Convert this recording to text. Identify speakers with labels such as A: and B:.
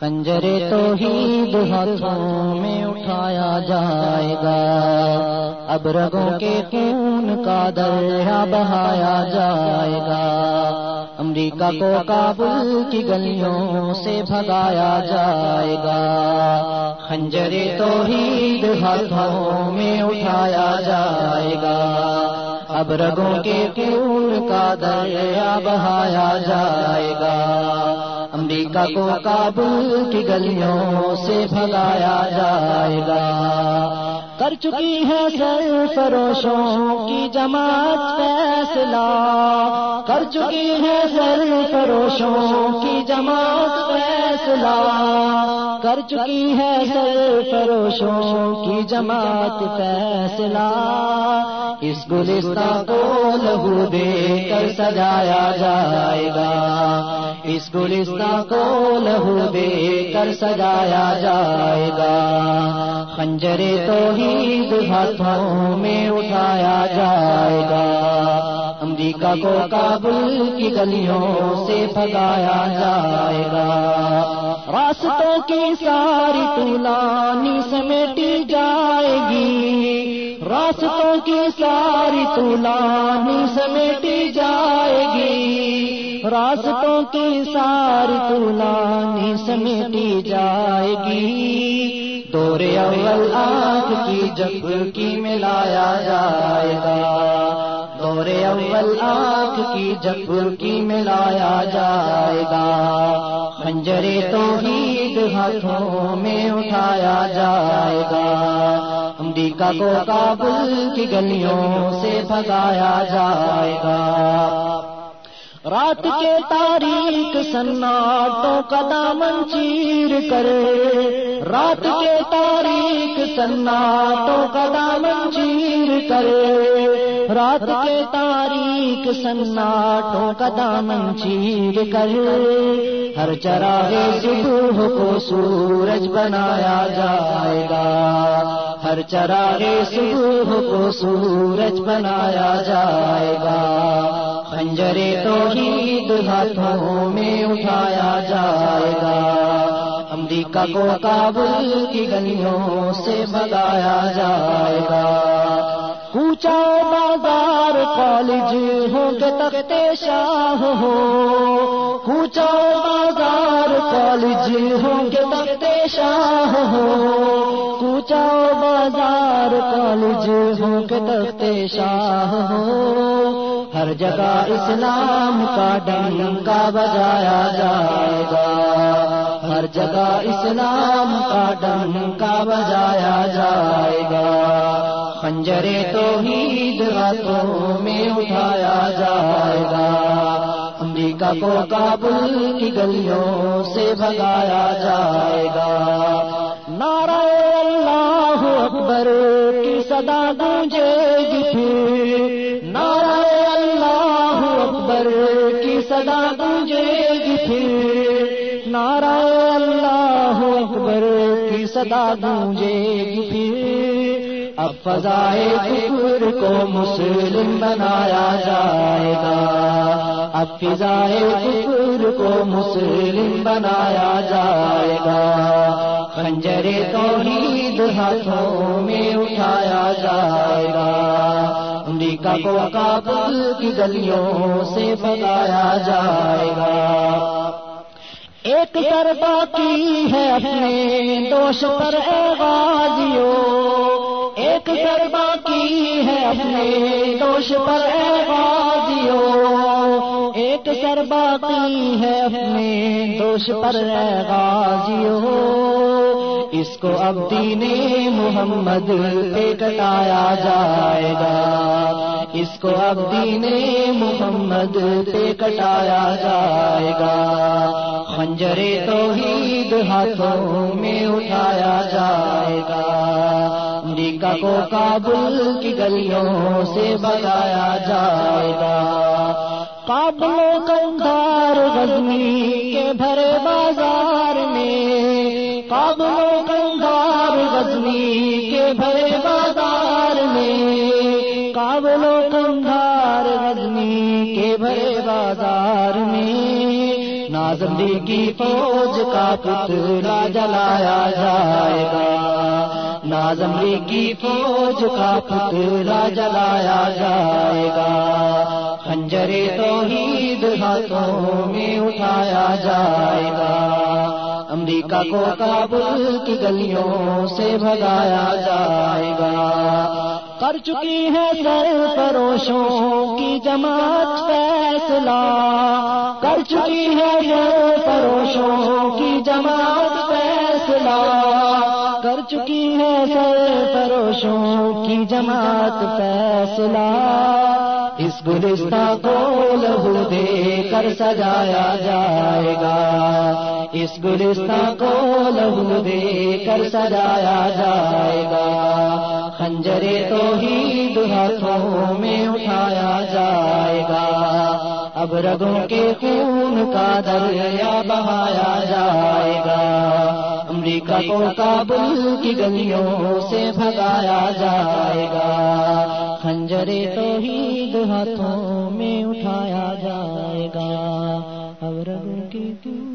A: خنجر توحید ہاتھوں میں اٹھایا جائے گا۔ اب رگوں کے خون کا دریا بہایا جائے گا۔ امریکہ کو کابل کی گلیوں سے بھگایا جائے گا۔ خنجر توحید ہاتھوں میں اٹھایا جائے گا۔ اب رگوں کے خون کا دریا بہایا جائے گا۔ امریکہ کو کابل کی گلیوں سے بھگایا جائے گا۔ کر چکی ہے سر فروشوں کی جماعت فیصلہ۔ کر چکی ہے سر فروشوں کی جماعت فیصلہ۔ کر چکی ہے سر فروشوں کی جماعت فیصلہ۔ اس گلستان کو لہو دے کر سجایا جائے اس گلستان کو لہو دے کر سجایا جائے گا۔ خنجرے تو ہی ہاتھوں میں اٹھایا جائے گا۔ امریکہ کو کابل کی گلیوں سے بھگایا جائے گا۔ راستوں کی ساری تولانی سمیٹی جائے گی۔ راستوں کی ساری تولانی سمیٹی جائے گی۔ راستوں کی ساری تولانی سمیٹی جائے گی۔ دور اول آنکھ کی جب کی ملایا جائے گا۔ دور اول آنکھ کی جب کی ملایا جائے گا۔ خنجرے تو عید ہاتھوں میں اٹھایا جائے گا۔ امریکہ کو کابل کی گلیوں سے بھگایا جائے گا۔ رات کے تاریخ سناٹوں کا دامن چیر کرے۔ رات کے تاریخ سناٹوں کا دامن چیر کرے۔ رات کے تاریخ سناٹوں کا دامن چیر کرے۔ ہر چراغے صبح کو سورج بنایا جائے گا۔ ہر چراغے صبح کو سورج بنایا جائے گا۔ خنجرے تو ہاتھوں میں اٹھایا جائے گا۔ امریکہ کو کابل کی گلیوں سے بگایا جائے گا۔ کوچا بازار کالج ہو کے تختے شاہ ہو کوچا بازار کالج ہو کے تختے شاہ ہو کوچا بازار کالج ہو کے تختے شاہ ہو ہر جگہ اسلام کا ڈنکا بجایا جائے گا۔ ہر جگہ اسلام کا ڈنکا بجایا جائے گا۔ خنجرے تو عید راتوں میں اٹھایا جائے گا۔ امریکہ کو کابل کی گلیوں سے بھگایا جائے گا۔ نعرہ اللہ اکبر کی صدا گونجے گی صدا گونجے گی پھر۔ نعرہ اللہ اکبر کی صدا گونجے گی پھر۔ اب فضائے کفر کو مسلم بنایا جائے گا۔ اب فضائے کفر کو مسلم بنایا جائے گا۔ خنجر توحید ہاتھوں میں اٹھایا جائے گا۔ امریکہ کو کابل کی گلیوں سے بگایا جائے گا۔ ایک سر باقی ہے اپنے دوش پر اے غازیو ایک سر باقی ہے اپنے دوش پر اے غازیو ایک سر باقی ہے اپنے دوش پر اے غازیو اس کو اب دین محمد پہ کٹایا جائے گا۔ اس کو اب دین محمد پہ کٹایا جائے گا۔ خنجرے تو ہاتھوں میں اٹھایا جائے گا۔ امریکہ کو کابل کی گلیوں سے بتایا جائے گا۔ کابل کندار غزنی کے بھرے بازار غزنی کے بھرے بازار میں کابل کندار غزنی کے بھرے بازار میں۔ نازمری کی فوج کا پتلا جلایا جائے گا۔ نازمری کی فوج کا پتلا جلایا جائے گا۔ خنجرے توحید ہاتھوں میں اٹھایا جائے گا۔ امریکہ کو کابل کی گلیوں سے بھگایا جائے گا۔ کر چکی ہے سر پروشوں کی جماعت فیصلہ۔ کر چکی ہے سر پروشوں کی جماعت فیصلہ۔ کر چکی ہے سر پروشوں کی جماعت فیصلہ۔ اس گلستہ کو لہو دے کر سجایا جائے گا۔ اس گلستہ کو لہو دے کر سجایا جائے گا۔ خنجرے تو ہی ہاتھوں میں اٹھایا جائے گا اب رگوں کے خون کا دریا بہایا جائے گا۔ امریکہ کو کابل کی گلیوں سے بھگایا جائے گا۔ خنجرے ہی ہاتھوں میں اٹھایا جائے گا۔ اب رگوں کے خون